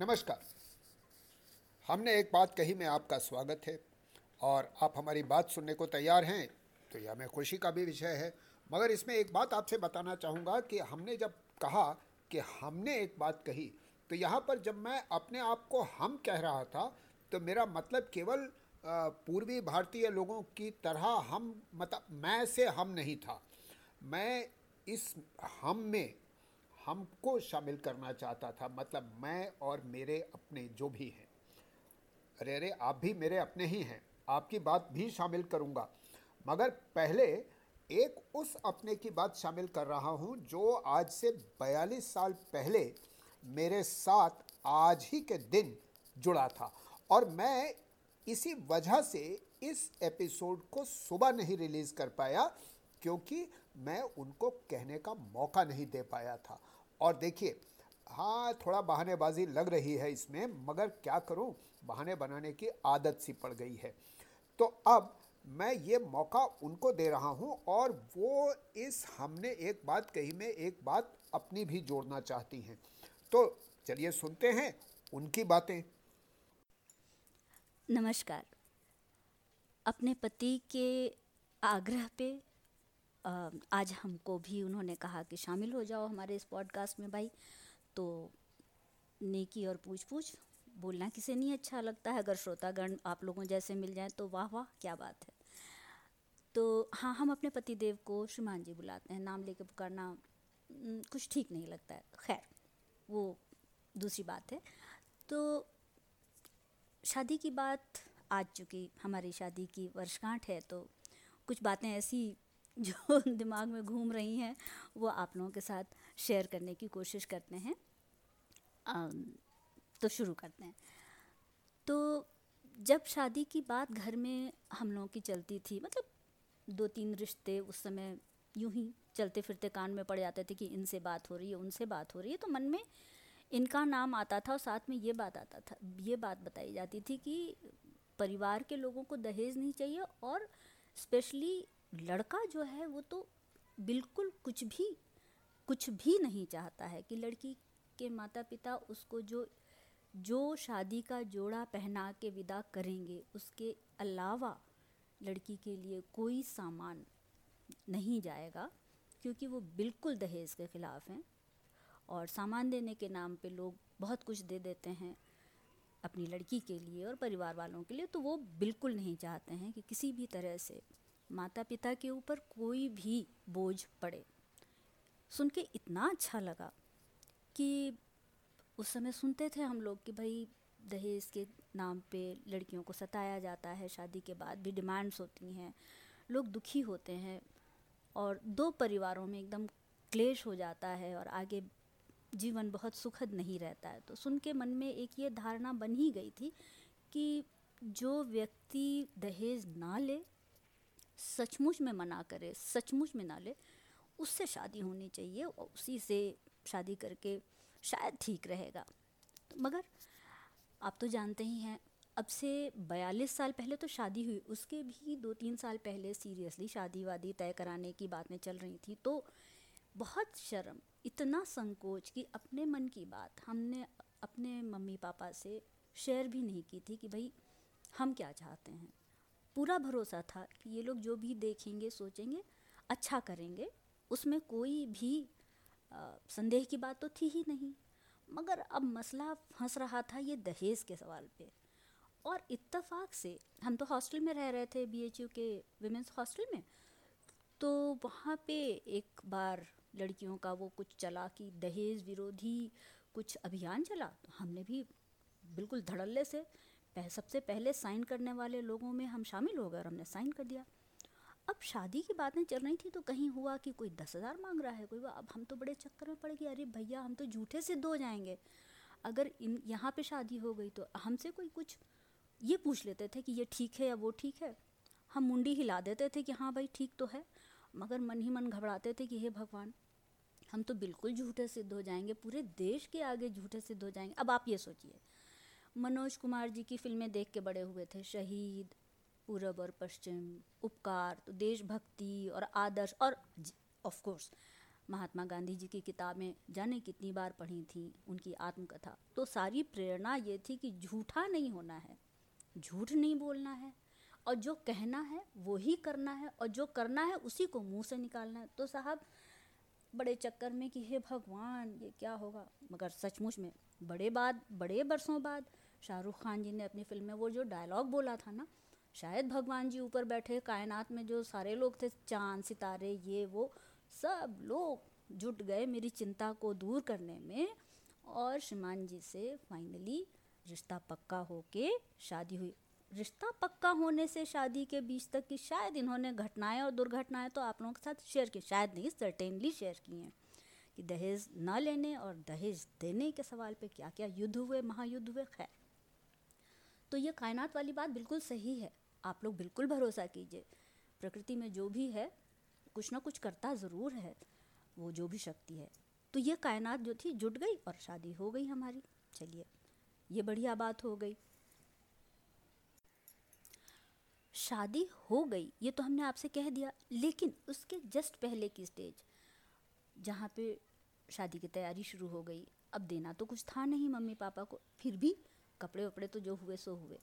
नमस्कार। हमने एक बात कही, में आपका स्वागत है। और आप हमारी बात सुनने को तैयार हैं तो यह हमें खुशी का भी विषय है। मगर इसमें एक बात आपसे बताना चाहूँगा कि हमने जब कहा कि हमने एक बात कही तो यहाँ पर जब मैं अपने आप को हम कह रहा था तो मेरा मतलब केवल पूर्वी भारतीय लोगों की तरह हम मतलब मैं से हम नहीं था। मैं इस हम में हमको शामिल करना चाहता था मतलब मैं और मेरे अपने जो भी हैं। अरे अरे, आप भी मेरे अपने ही हैं, आपकी बात भी शामिल करूँगा। मगर पहले एक उस अपने की बात शामिल कर रहा हूँ, जो आज से 42 साल पहले मेरे साथ आज ही के दिन जुड़ा था। और मैं इसी वजह से इस एपिसोड को सुबह नहीं रिलीज़ कर पाया, क्योंकि मैं उनको कहने का मौका नहीं दे पाया था। और देखिए हाँ थोड़ा बहानेबाजी लग रही है इसमें, मगर क्या करूँ? बहाने बनाने की आदत सी पड़ गई है। तो अब मैं ये मौका उनको दे रहा हूँ और वो इस हमने एक बात कही, में एक बात अपनी भी जोड़ना चाहती हैं। तो चलिए सुनते हैं उनकी बातें। नमस्कार। अपने पति के आग्रह पे आज हमको भी उन्होंने कहा कि शामिल हो जाओ हमारे इस पॉडकास्ट में भाई। तो नेकी और पूछ पूछ बोलना किसे नहीं अच्छा लगता है? अगर श्रोतागण आप लोगों जैसे मिल जाए तो वाह वाह, क्या बात है। तो हाँ हम अपने पति देव को श्रीमान जी बुलाते हैं। नाम लेके पुकारना कुछ ठीक नहीं लगता है। खैर, वो दूसरी बात है। तो शादी की बात आज चुकी हमारी शादी की वर्षगांठ है तो कुछ बातें ऐसी जो दिमाग में घूम रही हैं, वो आप लोगों के साथ शेयर करने की कोशिश करते हैं। तो शुरू करते हैं। तो जब शादी की बात घर में हम लोगों की चलती थी मतलब दो तीन रिश्ते उस समय यूँ ही चलते फिरते कान में पड़ जाते थे कि इनसे बात हो रही है, उनसे बात हो रही है तो मन में इनका नाम आता था और साथ में ये बात आता था, ये बात बताई जाती थी कि परिवार के लोगों को दहेज नहीं चाहिए और स्पेशली लड़का जो है वो तो बिल्कुल कुछ भी कुछ भी नहीं चाहता है कि लड़की के माता पिता उसको जो जो शादी का जोड़ा पहना के विदा करेंगे, उसके अलावा लड़की के लिए कोई सामान नहीं जाएगा, क्योंकि वो बिल्कुल दहेज के ख़िलाफ़ हैं और सामान देने के नाम पे लोग बहुत कुछ दे देते हैं अपनी लड़की के लिए और परिवार वालों के लिए तो वो बिल्कुल नहीं चाहते हैं कि किसी भी तरह से माता पिता के ऊपर कोई भी बोझ पड़े। सुन के इतना अच्छा लगा कि उस समय सुनते थे हम लोग कि भाई, दहेज के नाम पे लड़कियों को सताया जाता है, शादी के बाद भी डिमांड्स होती हैं, लोग दुखी होते हैं और दो परिवारों में एकदम क्लेश हो जाता है और आगे जीवन बहुत सुखद नहीं रहता है। तो सुन के मन में एक ये धारणा बन ही गई थी कि जो व्यक्ति दहेज ना ले सचमुच में मना करे, सचमुच में ना ले, उससे शादी होनी चाहिए और उसी से शादी करके शायद ठीक रहेगा। तो मगर आप तो जानते ही हैं, अब से बयालीस साल पहले तो शादी हुई, उसके भी दो तीन साल पहले सीरियसली शादी वादी तय कराने की बातें चल रही थी तो बहुत शर्म, इतना संकोच कि अपने मन की बात हमने अपने मम्मी पापा से शेयर भी नहीं की थी कि भाई, हम क्या चाहते हैं। पूरा भरोसा था कि ये लोग जो भी देखेंगे, सोचेंगे अच्छा करेंगे। उसमें कोई भी संदेह की बात तो थी ही नहीं। मगर अब मसला फंस रहा था ये दहेज के सवाल पे। और इत्तफाक से, हम तो हॉस्टल में रह रहे थे बीएचयू के विमेंस हॉस्टल में। तो वहाँ पे एक बार लड़कियों का वो कुछ चला कि दहेज विरोधी कुछ अभियान चला तो हमने भी बिल्कुल धड़ल्ले से पह, सबसे पहले साइन करने वाले लोगों में हम शामिल हो गए और हमने साइन कर दिया। अब शादी की बातें चल रही थी तो कहीं हुआ कि कोई दस हज़ार मांग रहा है कोई अब हम तो बड़े चक्कर में पड़ गए अरे भैया हम तो झूठे सिद्ध हो जाएँगे। अगर इन यहाँ पे शादी हो गई तो हमसे कोई कुछ ये पूछ लेते थे कि ये ठीक है या वो ठीक है। हम मुंडी हिला देते थे कि हाँ भाई ठीक तो है मगर मन ही मन घबराते थे कि हे भगवान हम तो बिल्कुल झूठे सिद्ध हो जाएँगे पूरे देश के आगे झूठे सिद्ध हो जाएँगे। अब आप ये सोचिए मनोज कुमार जी की फ़िल्में देख के बड़े हुए थे। शहीद, पूरब और पश्चिम, उपकार तो देशभक्ति और आदर्श और ऑफ़ कोर्स महात्मा गांधी जी की किताबें जाने कितनी बार पढ़ी थी, उनकी आत्मकथा। तो सारी प्रेरणा ये थी कि झूठा नहीं होना है, झूठ नहीं बोलना है, और जो कहना है वो ही करना है, और जो करना है उसी को मुँह से निकालना है। तो साहब, बड़े चक्कर में कि हे भगवान, ये क्या होगा? मगर सचमुच में बड़े बाद, बड़े बरसों बाद शाहरुख खान जी ने अपनी फ़िल्म में वो जो डायलॉग बोला था ना, शायद भगवान जी ऊपर बैठे, कायनात में जो सारे लोग थे, चाँद, सितारे, ये, वो, सब लोग जुट गए मेरी चिंता को दूर करने में और श्रीमान जी से फाइनली रिश्ता पक्का होके शादी हुई। रिश्ता पक्का होने से शादी के बीच तक की शायद इन्होंने घटनाएँ और दुर्घटनाएँ तो आप लोगों के साथ शेयर की, शायद नहीं सर्टेनली शेयर की हैं कि दहेज ना लेने और दहेज देने के सवाल पे क्या क्या युद्ध हुए, महायुद्ध हुए, खैर। तो ये कायनात वाली बात बिल्कुल सही है। आप लोग बिल्कुल भरोसा कीजिए। प्रकृति में जो भी है, कुछ ना कुछ करता ज़रूर है, वो जो भी शक्ति है। तो ये कायनात जो थी, जुट गई और शादी हो गई हमारी। चलिए, ये बढ़िया बात हो गई। शादी हो गई, ये तो हमने आपसे कह दिया। लेकिन उसके जस्ट पहले की स्टेज, जहाँ पे शादी की तैयारी शुरू हो गई। अब देना तो कुछ था नहीं मम्मी पापा को। फिर भी कपड़े वपड़े तो जो हुए, सो हुए।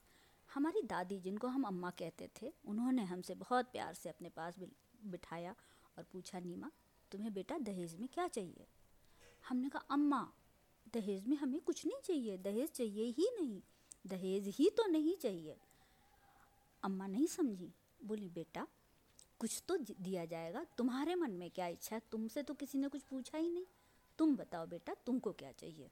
हमारी दादी, जिनको हम अम्मा कहते थे, उन्होंने हमसे बहुत प्यार से अपने पास बिठाया और पूछा, नीमा, तुम्हें बेटा दहेज में क्या चाहिए? हमने कहा, अम्मा, दहेज में हमें कुछ नहीं चाहिए, दहेज चाहिए ही नहीं, दहेज ही तो नहीं चाहिए। अम्मा नहीं समझी, बोली, बेटा, कुछ तो दिया जाएगा, तुम्हारे मन में क्या इच्छा है? तुमसे तो किसी ने कुछ पूछा ही नहीं। तुम बताओ बेटा, तुमको क्या चाहिए?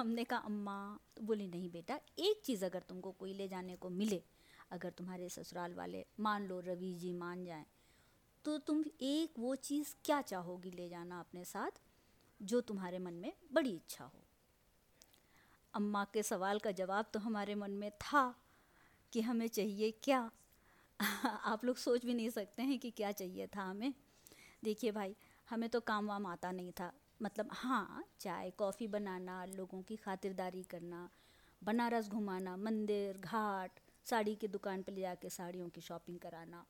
हमने कहा, अम्मा तो बोली, नहीं बेटा, एक चीज़ अगर तुमको कोई ले जाने को मिले, अगर तुम्हारे ससुराल वाले, मान लो रवि जी मान जाएँ तो तुम एक वो चीज़ क्या चाहोगी ले जाना अपने साथ, जो तुम्हारे मन में बड़ी इच्छा हो? अम्मा के सवाल का जवाब तो हमारे मन में था कि हमें चाहिए क्या। आप लोग सोच भी नहीं सकते हैं कि क्या चाहिए था हमें। देखिए भाई, हमें तो काम वाम आता नहीं था। मतलब हाँ चाय, कॉफ़ी बनाना, लोगों की खातिरदारी करना, बनारस घुमाना, मंदिर, घाट, साड़ी की दुकान पर ले जाके साड़ियों की शॉपिंग कराना,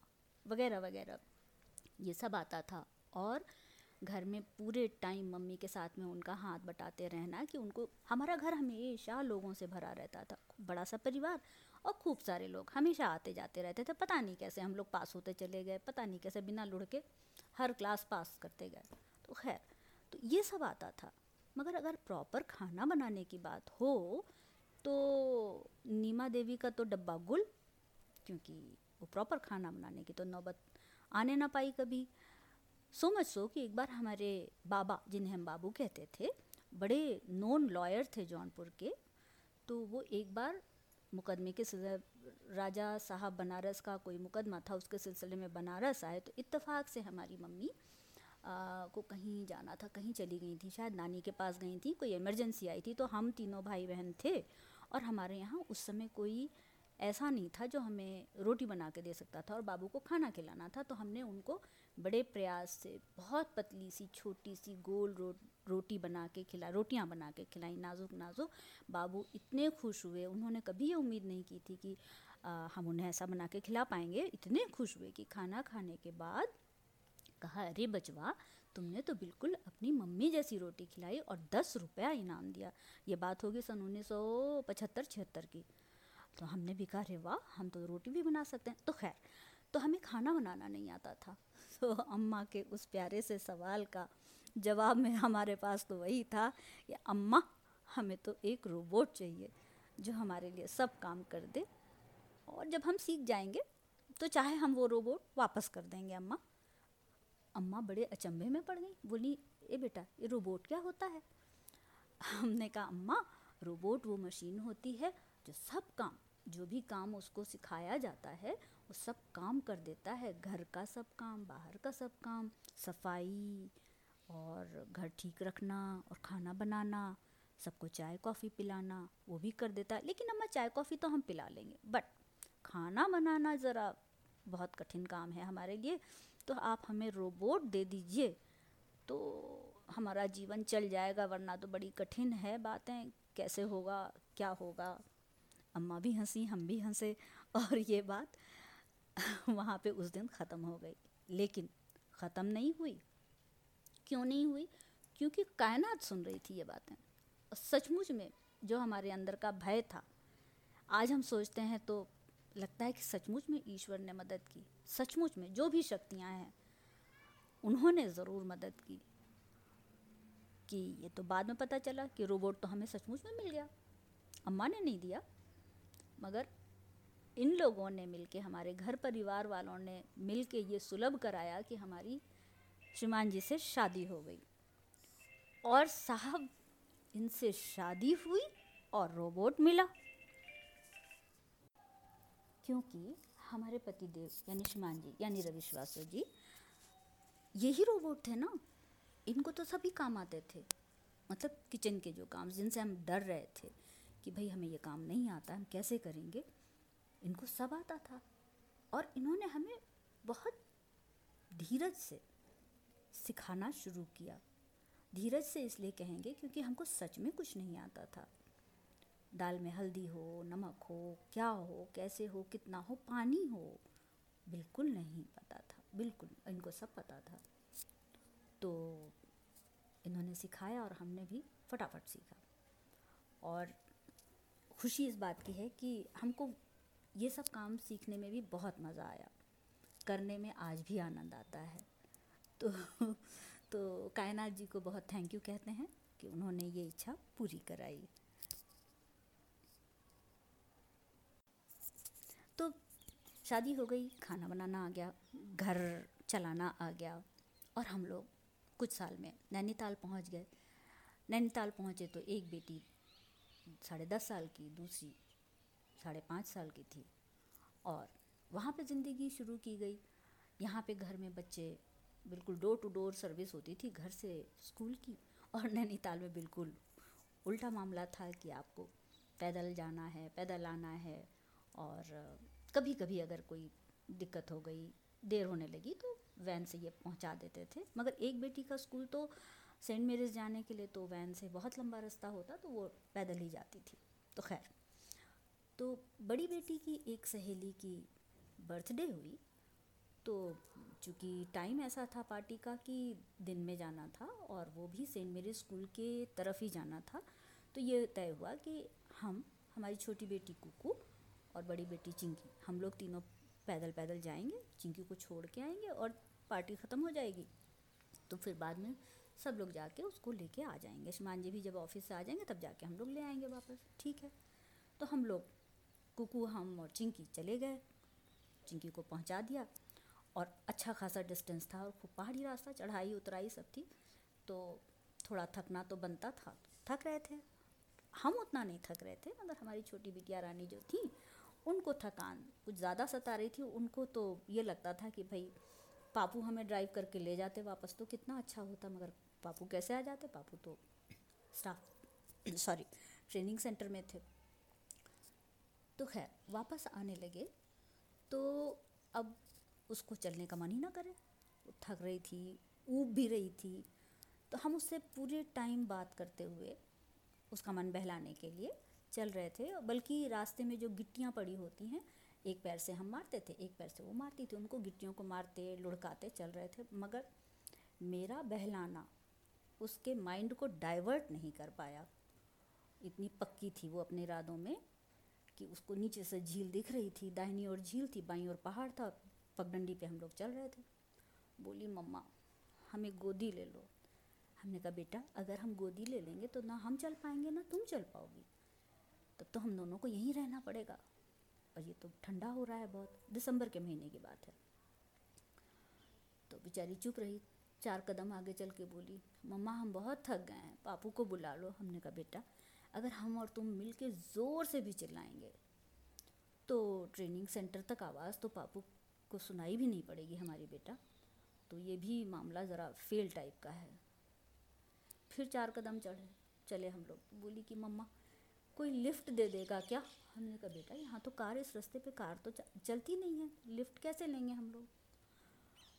वगैरह वगैरह। ये सब आता था और घर में पूरे टाइम मम्मी के साथ में उनका हाथ बटाते रहना कि उनको, हमारा घर हमेशा लोगों से भरा रहता था। बड़ा सा परिवार और खूब सारे लोग हमेशा आते जाते रहते थे। पता नहीं कैसे हम लोग पास होते चले गए, पता नहीं कैसे बिना लुढ़ के हर क्लास पास करते गए। तो खैर तो ये सब आता था। मगर अगर प्रॉपर खाना बनाने की बात हो तो नीमा देवी का तो डब्बा गुल, क्योंकि वो प्रॉपर खाना बनाने की तो नौबत आने ना पाई कभी। सो मच सो कि एक बार हमारे बाबा, जिन्हें हम बाबू कहते थे, बड़े नॉन लॉयर थे जौनपुर के तो वो एक बार मुकदमे के राजा साहब बनारस का कोई मुकदमा था, उसके सिलसिले में बनारस आए तो इत्तेफाक से हमारी मम्मी आ, को कहीं जाना था कहीं चली गई थी शायद नानी के पास गई थी कोई इमरजेंसी आई थी तो हम तीनों भाई बहन थे और हमारे यहाँ उस समय कोई ऐसा नहीं था जो हमें रोटी बना के दे सकता था और बाबू को खाना खिलाना था तो हमने उनको बड़े प्रयास से बहुत पतली सी छोटी सी गोल रो, रोटी बना के खिला रोटियाँ बना के खिलाई नाजुक नाजुक। बाबू इतने खुश हुए उन्होंने कभी ये उम्मीद नहीं की थी कि आ, हम उन्हें ऐसा बना के खिला पाएँगे इतने खुश हुए कि खाना खाने के बाद कहा, अरे बचवा तुमने तो बिल्कुल अपनी मम्मी जैसी रोटी खिलाई और दस रुपया इनाम दिया। ये बात होगी सन उन्नीस सौ पचहत्तर, छिहत्तर की। तो हमने भी कहा वाह, हम तो रोटी भी बना सकते हैं। तो खैर तो हमें खाना बनाना नहीं आता था। तो अम्मा के उस प्यारे से सवाल का जवाब में हमारे पास तो वही था कि, अम्मा, हमें तो एक रोबोट चाहिए जो हमारे लिए सब काम कर दे और जब हम सीख जाएँगे तो चाहे हम वो रोबोट वापस कर देंगे, अम्मा। अम्मा बड़े अचंभे में पड़ गई। बोली, ए बेटा, ये रोबोट क्या होता है? हमने कहा, अम्मा रोबोट वो मशीन होती है जो सब काम, जो भी काम उसको सिखाया जाता है, वो सब काम कर देता है। घर का सब काम, बाहर का सब काम, सफ़ाई और घर ठीक रखना और खाना बनाना, सबको चाय, कॉफ़ी पिलाना, वो भी कर देता है। लेकिन अम्मा, चाय, कॉफ़ी तो हम पिला लेंगे। बट खाना बनाना ज़रा बहुत कठिन काम है हमारे लिए। तो आप हमें रोबोट दे दीजिए। तो हमारा जीवन चल जाएगा, वरना तो बड़ी कठिन है बातें। कैसे होगा, क्या होगा? अम्मा भी हँसी, हम भी हंसे। और ये बात वहाँ पे उस दिन ख़त्म हो गई। लेकिन ख़त्म नहीं हुई। क्यों नहीं हुई? क्योंकि कायनात सुन रही थी ये बातें। और सचमुच में जो हमारे अंदर का भय था, आज हम सोचते हैं तो लगता है कि सचमुच में ईश्वर ने मदद की। सचमुच में, जो भी शक्तियाँ हैं, उन्होंने ज़रूर मदद की। कि ये तो बाद में पता चला कि रोबोट तो हमें सचमुच में मिल गया। अम्मा ने नहीं दिया, मगर इन लोगों ने मिलके, हमारे घर परिवार वालों ने मिलके ये सुलभ कराया कि हमारी श्रीमान जी से शादी हो गई। और साहब, इनसे शादी हुई और रोबोट मिला। क्योंकि हमारे पति देव, यानी श्रीमान जी, यानी रवि जी, यही रोबोट थे ना। इनको तो सभी काम आते थे। मतलब किचन के जो काम, जिनसे हम डर रहे थे कि भाई हमें ये काम नहीं आता, हम कैसे करेंगे, इनको सब आता था। और इन्होंने हमें बहुत धीरज से सिखाना शुरू किया। धीरज से इसलिए कहेंगे क्योंकि हमको सच में कुछ नहीं आता था। दाल में हल्दी हो, नमक हो, क्या हो, कैसे हो, कितना हो, पानी हो, बिल्कुल नहीं पता था। बिल्कुल, इनको सब पता था। तो इन्होंने सिखाया और हमने भी फटाफट सीखा। और खुशी इस बात की है कि हमको ये सब काम सीखने में भी बहुत मज़ा आया। करने में आज भी आनंद आता है। तो तो कायनात जी को बहुत थैंक यू कहते हैं कि उन्होंने ये इच्छा पूरी कराई तो शादी हो गई, खाना बनाना आ गया, घर चलाना आ गया और हम लोग कुछ साल में नैनीताल पहुँच गए। नैनीताल पहुँचे तो एक बेटी साढ़े दस साल की, दूसरी साढ़े पाँच साल की थी और वहाँ पे ज़िंदगी शुरू की गई। यहाँ पे घर में बच्चे बिल्कुल डोर टू डोर सर्विस होती थी घर से स्कूल की और नैनीताल में बिल्कुल उल्टा मामला था कि आपको पैदल जाना है, पैदल आना है और कभी कभी अगर कोई दिक्कत हो गई, देर होने लगी तो वैन से ये पहुँचा देते थे। मगर एक बेटी का स्कूल तो सेंट मेरीज जाने के लिए तो वैन से बहुत लंबा रास्ता होता तो वो पैदल ही जाती थी। तो खैर तो बड़ी बेटी की एक सहेली की बर्थडे हुई तो चूँकि टाइम ऐसा था पार्टी का कि दिन में जाना था और वो भी सेंट मेरी स्कूल के तरफ़ ही जाना था तो ये तय हुआ कि हम, हमारी छोटी बेटी कुकू और बड़ी बेटी चिंकी। हम लोग तीनों पैदल पैदल जाएँगे, चिंकी को छोड़ के आएँगे और पार्टी ख़त्म हो जाएगी। तो फिर बाद में सब लोग जाके उसको लेके आ जाएँगे। शमान जी भी जब ऑफ़िस से आ जाएँगे, तब जाके हम लोग ले आएँगे वापस। ठीक है? तो हम लोग, कुकू, हम और चिंकी चले गए। चिंकी को पहुँचा दिया और अच्छा खासा डिस्टेंस था और खूब पहाड़ी रास्ता, चढ़ाई, उतराई सब थी। तो थोड़ा थकना तो बनता था, थक रहे थे। हम उतना नहीं थक रहे थे, मगर हमारी छोटी बिटिया रानी जो थी उनको थकान, कुछ ज़्यादा सता रही थी, उनको तो ये लगता था कि भाई, पापू हमें ड्राइव करके ले जाते वापस तो कितना अच्छा होता, मगर पापू कैसे आ जाते? पापू तो स्टाफ सॉरी ट्रेनिंग सेंटर में थे। तो खैर, वापस आने लगे तो अब उसको चलने का मन ही ना करे। थक रही थी, ऊब भी रही थी। तो हम उससे पूरे टाइम बात करते हुए, उसका मन बहलाने के लिए चल रहे थे, बल्कि रास्ते में जो गिट्टियाँ पड़ी होती हैं, एक पैर से हम मारते थे, एक पैर से वो मारती थी। उनको गिट्टियों को मारते, लुढ़काते चल रहे थे, मगर मेरा बहलाना उसके माइंड को डाइवर्ट नहीं कर पाया। इतनी पक्की थी वो अपने इरादों में कि उसको नीचे से झील दिख रही थी, दाहिनी ओर झील थी, बाई ओर पहाड़ था, पगडंडी पे हम लोग चल रहे थे। बोली, मम्मा, हमें गोदी ले लो। हमने कहा, बेटा, अगर हम गोदी ले लेंगे तो ना हम चल पाएँगे, ना तुम चल पाओगी। तब तो हम दोनों को यहीं रहना पड़ेगा। और ये तो ठंडा हो रहा है बहुत। दिसंबर के महीने की बात है। तो बेचारी चुप रही, चार कदम आगे चल के बोली, मम्मा, हम बहुत थक गए हैं, पापू को बुला लो, हमने कहा, बेटा, अगर हम और तुम मिल के ज़ोर से भी चिल्लाएँगे तो ट्रेनिंग सेंटर तक आवाज़ तो पापू को सुनाई भी नहीं पड़ेगी हमारी बेटा। तो ये भी मामला ज़रा फेल टाइप का है। फिर चार कदम चढ़े, चले हम लोग। बोली कि, मम्मा कोई लिफ्ट दे देगा क्या? हमने कहा, बेटा, यहाँ तो कार इस रास्ते पे, कार तो चलती नहीं है। लिफ्ट कैसे लेंगे हम लोग?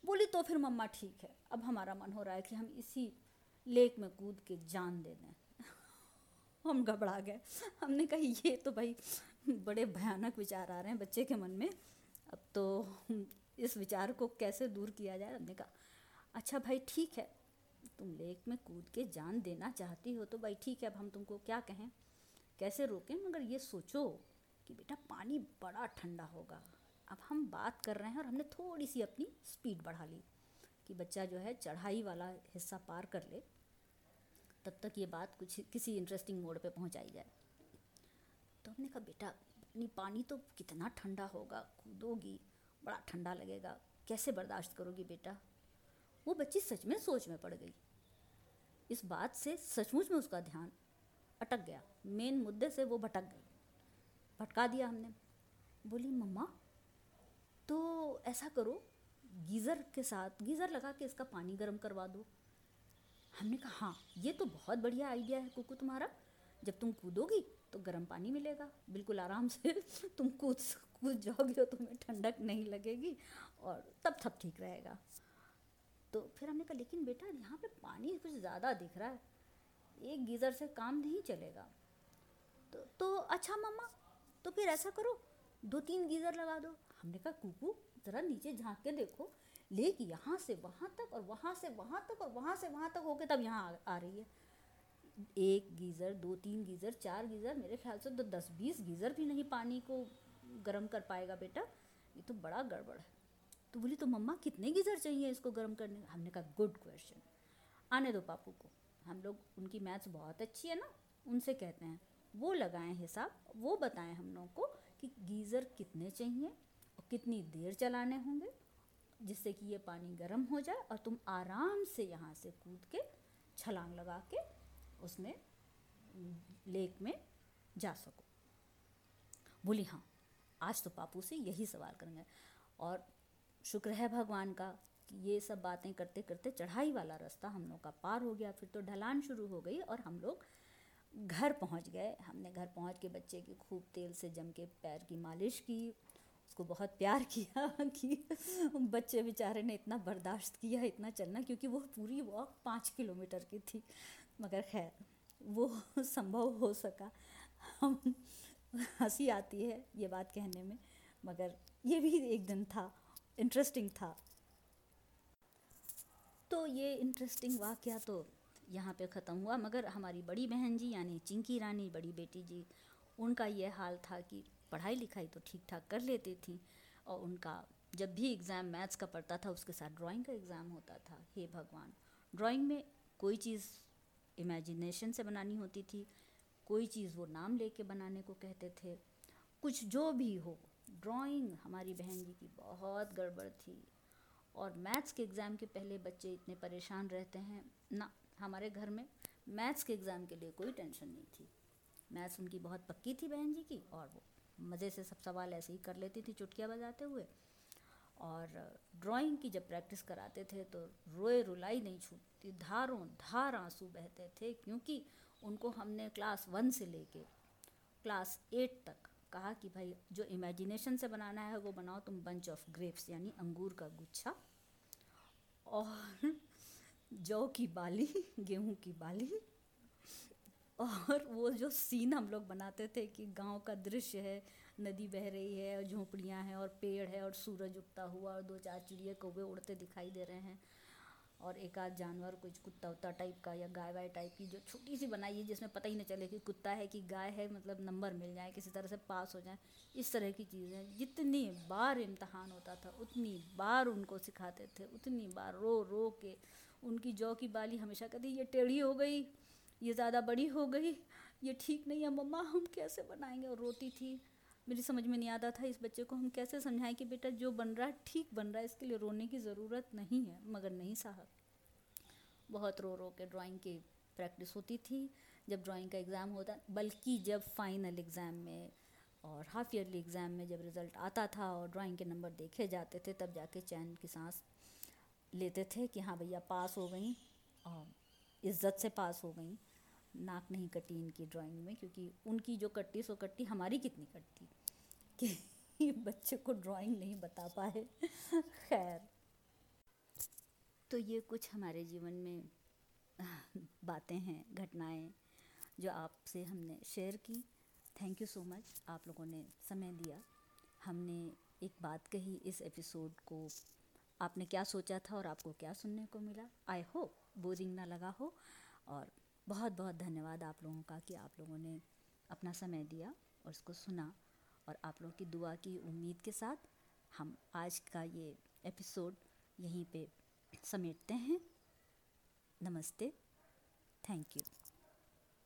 बोली तो फिर मम्मा ठीक है। अब हमारा मन हो रहा है कि हम इसी लेक में कूद के जान दे दें। हम घबरा गए। हमने कहा, ये तो भाई बड़े भयानक विचार आ रहे हैं बच्चे के मन में। अब तो इस विचार को कैसे दूर किया जाए? हमने कहा अच्छा भाई, ठीक है। तुम लेक में कूद के जान देना चाहती हो तो भाई ठीक है। अब हम तुमको क्या कहें? कैसे रोकें? मगर ये सोचो कि बेटा पानी बड़ा ठंडा होगा। अब हम बात कर रहे हैं और हमने थोड़ी सी अपनी स्पीड बढ़ा ली कि बच्चा जो है चढ़ाई वाला हिस्सा पार कर ले, तब तक ये बात कुछ किसी इंटरेस्टिंग मोड पे पहुंचाई जाए। तो हमने कहा, बेटा नहीं पानी तो कितना ठंडा होगा, कूदोगी, बड़ा ठंडा लगेगा, कैसे बर्दाश्त करोगी बेटा? वो बच्ची सच में सोच में पड़ गई। इस बात से सचमुच में उसका ध्यान अटक गया। मेन मुद्दे से वो भटक गई। भटका दिया हमने। बोली, मम्मा तो ऐसा करो, गीज़र के साथ, गीज़र लगा के इसका पानी गर्म करवा दो। हमने कहा हाँ ये तो बहुत बढ़िया आइडिया है कुकू तुम्हारा। जब तुम कूदोगी तो गर्म पानी मिलेगा। बिल्कुल आराम से तुम कूद कूद जाओगे तो तुम्हें ठंडक नहीं लगेगी और तब तब ठीक रहेगा। तो फिर हमने कहा, लेकिन बेटा, यहाँ पे पानी कुछ ज़्यादा दिख रहा है। एक गीज़र से काम नहीं चलेगा। तो तो अच्छा मम्मा तो फिर ऐसा करो दो तीन गीज़र लगा दो। हमने कहा कुकू ज़रा नीचे झाँक के देखो लेक यहाँ से वहाँ तक और वहाँ से वहाँ तक और वहाँ से वहाँ तक होके तब यहाँ आ, आ रही है। एक गीज़र दो तीन गीज़र चार गीज़र मेरे ख्याल से तो दस बीस गीज़र भी नहीं पानी को गर्म कर पाएगा बेटा। ये तो बड़ा गड़बड़ है। तो बोली तो मम्मा कितने गीज़र चाहिए इसको गर्म करने? हमने कहा गुड क्वेश्चन आने दो पापू को। हम लोग, उनकी मैथ्स बहुत अच्छी है ना, उनसे कहते हैं। वो लगाएँ हिसाब, वो बताएँ हम लोगों को कि गीज़र कितने चाहिए और कितनी देर चलाने होंगे, जिससे कि ये पानी गर्म हो जाए और तुम आराम से यहाँ से कूद के, छलांग लगा के उसमें, लेक में जा सको। बोली हाँ आज तो पापू से यही सवाल करेंगे। और शुक्र है भगवान का ये सब बातें करते करते चढ़ाई वाला रास्ता हम लोग का पार हो गया। फिर तो ढलान शुरू हो गई और हम लोग घर पहुँच गए। हमने घर पहुँच के बच्चे की खूब तेल से जम के पैर की मालिश की, उसको बहुत प्यार किया कि बच्चे बेचारे ने इतना बर्दाश्त किया, इतना चलना, क्योंकि वो पूरी वॉक पाँच किलोमीटर की थी। मगर खैर, वो संभव हो सका। हम हँसी आती है ये बात कहने में, मगर ये भी एक दिन था इंटरेस्टिंग था। तो ये इंटरेस्टिंग वाक़ तो यहाँ पे ख़त्म हुआ। मगर हमारी बड़ी बहन जी, यानी चिंकी रानी, बड़ी बेटी जी, उनका यह हाल था कि पढ़ाई लिखाई तो ठीक ठाक कर लेती थी और उनका जब भी एग्ज़ाम मैथ्स का पड़ता था, उसके साथ ड्राइंग का एग्ज़ाम होता था। हे भगवान ड्राइंग में कोई चीज़ इमेजिनेशन से बनानी होती थी, कोई चीज़ वो नाम लेके बनाने को कहते थे। कुछ जो भी हो ड्राइंग हमारी बहन जी की बहुत गड़बड़ थी। और मैथ्स के एग्ज़ाम के पहले बच्चे इतने परेशान रहते हैं। ना, हमारे घर में मैथ्स के एग्ज़ाम के लिए कोई टेंशन नहीं थी। मैथ्स उनकी बहुत पक्की थी बहन जी की और वो मज़े से सब सवाल ऐसे ही कर लेती थी चुटकियाँ बजाते हुए। और ड्राइंग की जब प्रैक्टिस कराते थे तो रोए रुलाई नहीं छूटती, धारों धार आँसू बहते थे क्योंकि उनको हमने क्लास वन से लेके क्लास एट तक कहा कि भाई, जो इमेजिनेशन से बनाना है, वो बनाओ तुम बंच ऑफ़ ग्रेप्स यानी अंगूर का गुच्छा और जौ की बाली, गेहूँ की बाली और वो जो सीन हम लोग बनाते थे कि गाँव का दृश्य है, नदी बह रही है, और झोंपड़ियाँ हैं, और पेड़ है, और सूरज उगता हुआ, और दो चार चिड़िया कौवे उड़ते दिखाई दे रहे हैं। और एक आध जानवर कुछ कुत्ता उत्ता टाइप का या गाय वाय टाइप की जो छोटी सी बनाई है, जिसमें पता ही नहीं चले कि कुत्ता है कि गाय है मतलब नंबर मिल जाए, किसी तरह से पास हो जाए, इस तरह की चीज़ें। जितनी बार इम्तहान होता था, उतनी बार उनको सिखाते थे, उतनी बार रो रो के उनकी जौ की बाली हमेशा कहती, ये टेढ़ी हो गई, ये ज़्यादा बड़ी हो गई, ये ठीक नहीं है, मम्मा, हम कैसे बनाएँगे? और रोती थी। मेरी समझ में नहीं आता था इस बच्चे को हम कैसे समझाएँ कि बेटा जो बन रहा है, ठीक बन रहा है, इसके लिए रोने की ज़रूरत नहीं है, मगर नहीं साहब। बहुत रो रो के ड्राइंग की प्रैक्टिस होती थी, जब ड्राइंग का एग्ज़ाम होता, बल्कि जब फाइनल एग्ज़ाम में और हाफ़ ईयरली एग्ज़ाम में जब रिज़ल्ट आता था और ड्राइंग के नंबर देखे जाते थे, तब जाके चैन की सांस लेते थे कि हाँ भैया पास हो गई और इज़्ज़त से पास हो गई। नाक नहीं कटी इनकी ड्राइंग में, क्योंकि उनकी जो कट्टी, सो कट्टी हमारी कितनी कट्टी। कि बच्चे को ड्राइंग नहीं बता पाए। खैर। तो ये कुछ हमारे जीवन में बातें हैं, घटनाएँ, जो आपसे हमने शेयर की। थैंक यू सो मच आप लोगों ने समय दिया। हमने एक बात कही इस एपिसोड को। आपने क्या सोचा था और आपको क्या सुनने को मिला? आई होप बोरिंग ना लगा हो। और बहुत बहुत धन्यवाद आप लोगों का कि आप लोगों ने अपना समय दिया और उसको सुना। और आप लोगों की दुआ की उम्मीद के साथ हम आज का ये एपिसोड यहीं पे समेटते हैं। नमस्ते। Thank you.